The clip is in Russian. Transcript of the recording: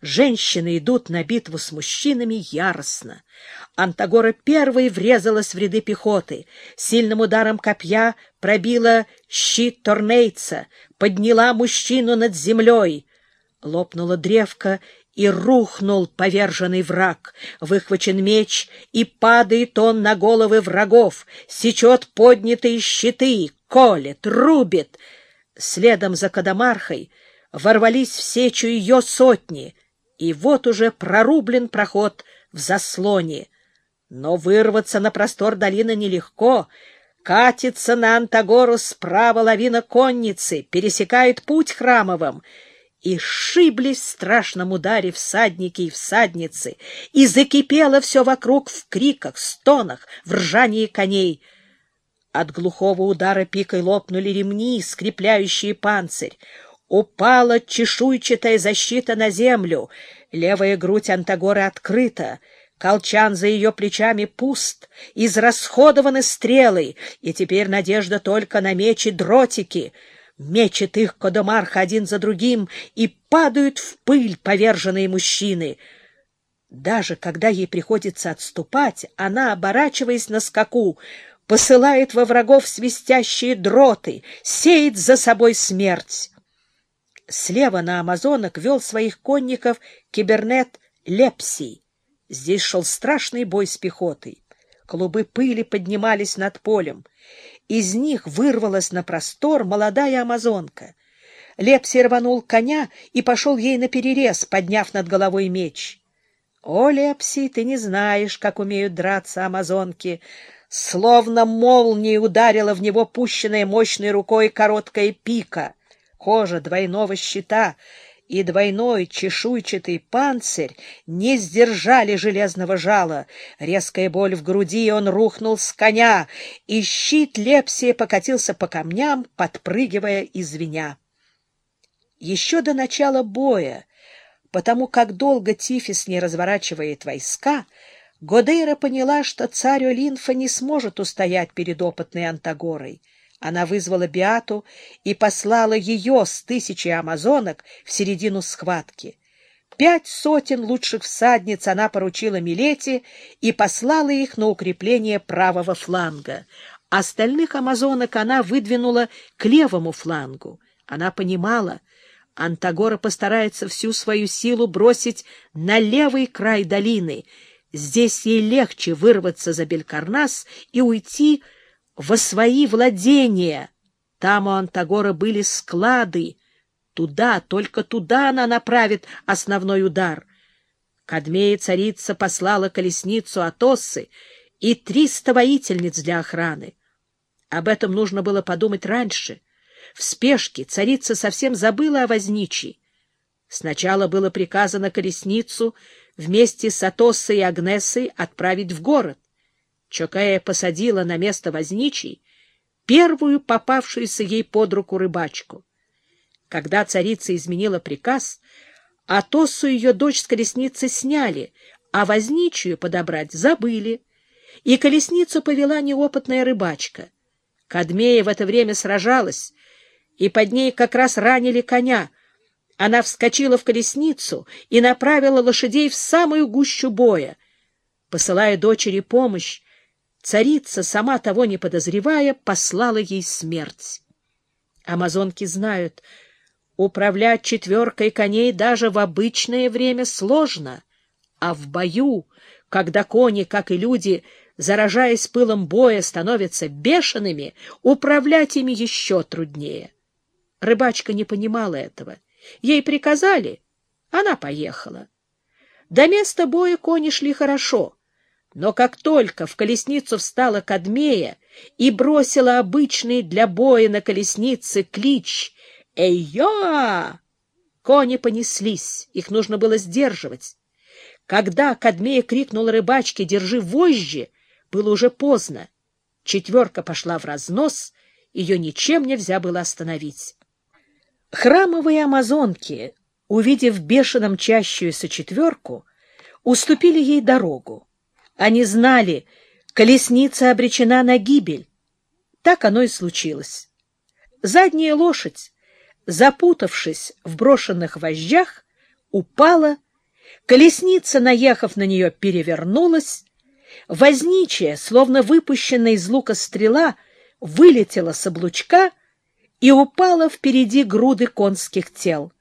Женщины идут на битву с мужчинами яростно. Антагора первой врезалась в ряды пехоты. Сильным ударом копья пробила щит торнейца, подняла мужчину над землей. Лопнула древко, и рухнул поверженный враг. Выхвачен меч, и падает он на головы врагов, сечет поднятые щиты, колет, рубит. Следом за Кадамархой ворвались в сечу ее сотни, и вот уже прорублен проход в заслоне. Но вырваться на простор долины нелегко. Катится на Антагору справа лавина конницы, пересекает путь храмовым — и шиблись в страшном ударе всадники и всадницы, и закипело все вокруг в криках, стонах, в ржании коней. От глухого удара пикой лопнули ремни, скрепляющие панцирь. Упала чешуйчатая защита на землю, левая грудь Антагоры открыта, колчан за ее плечами пуст, израсходованы стрелы, и теперь надежда только на мечи дротики — Мечет их Кодомарха один за другим, и падают в пыль поверженные мужчины. Даже когда ей приходится отступать, она, оборачиваясь на скаку, посылает во врагов свистящие дроты, сеет за собой смерть. Слева на амазонок вел своих конников кибернет Лепсий. Здесь шел страшный бой с пехотой. Клубы пыли поднимались над полем. Из них вырвалась на простор молодая амазонка. Лепси рванул коня и пошел ей наперерез, подняв над головой меч. — О, Лепси, ты не знаешь, как умеют драться амазонки! Словно молнией ударила в него пущенная мощной рукой короткая пика. Кожа двойного щита — и двойной чешуйчатый панцирь не сдержали железного жала. Резкая боль в груди, он рухнул с коня, и щит Лепсия покатился по камням, подпрыгивая и звеня. Еще до начала боя, потому как долго Тифис не разворачивает войска, Годейра поняла, что царь Олинфа не сможет устоять перед опытной Антагорой. Она вызвала Биату и послала ее с тысячей амазонок в середину схватки. Пять сотен лучших всадниц она поручила Милете и послала их на укрепление правого фланга. Остальных амазонок она выдвинула к левому флангу. Она понимала, Антагора постарается всю свою силу бросить на левый край долины. Здесь ей легче вырваться за Белькарнас и уйти во свои владения. Там у Антагора были склады. Туда, только туда она направит основной удар. Кадмея царица послала колесницу Атоссы и триста воительниц для охраны. Об этом нужно было подумать раньше. В спешке царица совсем забыла о возничьей. Сначала было приказано колесницу вместе с Атоссой и Агнесой отправить в город. Чокая посадила на место возничий первую попавшуюся ей под руку рыбачку. Когда царица изменила приказ, Атосу ее дочь с колесницы сняли, а возничью подобрать забыли, и колесницу повела неопытная рыбачка. Кадмея в это время сражалась, и под ней как раз ранили коня. Она вскочила в колесницу и направила лошадей в самую гущу боя. Посылая дочери помощь, Царица, сама того не подозревая, послала ей смерть. Амазонки знают, управлять четверкой коней даже в обычное время сложно, а в бою, когда кони, как и люди, заражаясь пылом боя, становятся бешеными, управлять ими еще труднее. Рыбачка не понимала этого. Ей приказали, она поехала. До места боя кони шли хорошо — но как только в колесницу встала Кадмея и бросила обычный для боя на колеснице клич «Эй-я!», кони понеслись, их нужно было сдерживать. Когда Кадмея крикнула рыбачке «Держи вожжи!», было уже поздно. Четверка пошла в разнос, ее ничем нельзя было остановить. Храмовые амазонки, увидев бешено мчащуюся четверку, уступили ей дорогу. Они знали, колесница обречена на гибель. Так оно и случилось. Задняя лошадь, запутавшись в брошенных вожжах, упала Колесница, наехав на нее, перевернулась. Возничая, словно выпущенная из лука стрела, вылетела с облучка и упала впереди груды конских тел.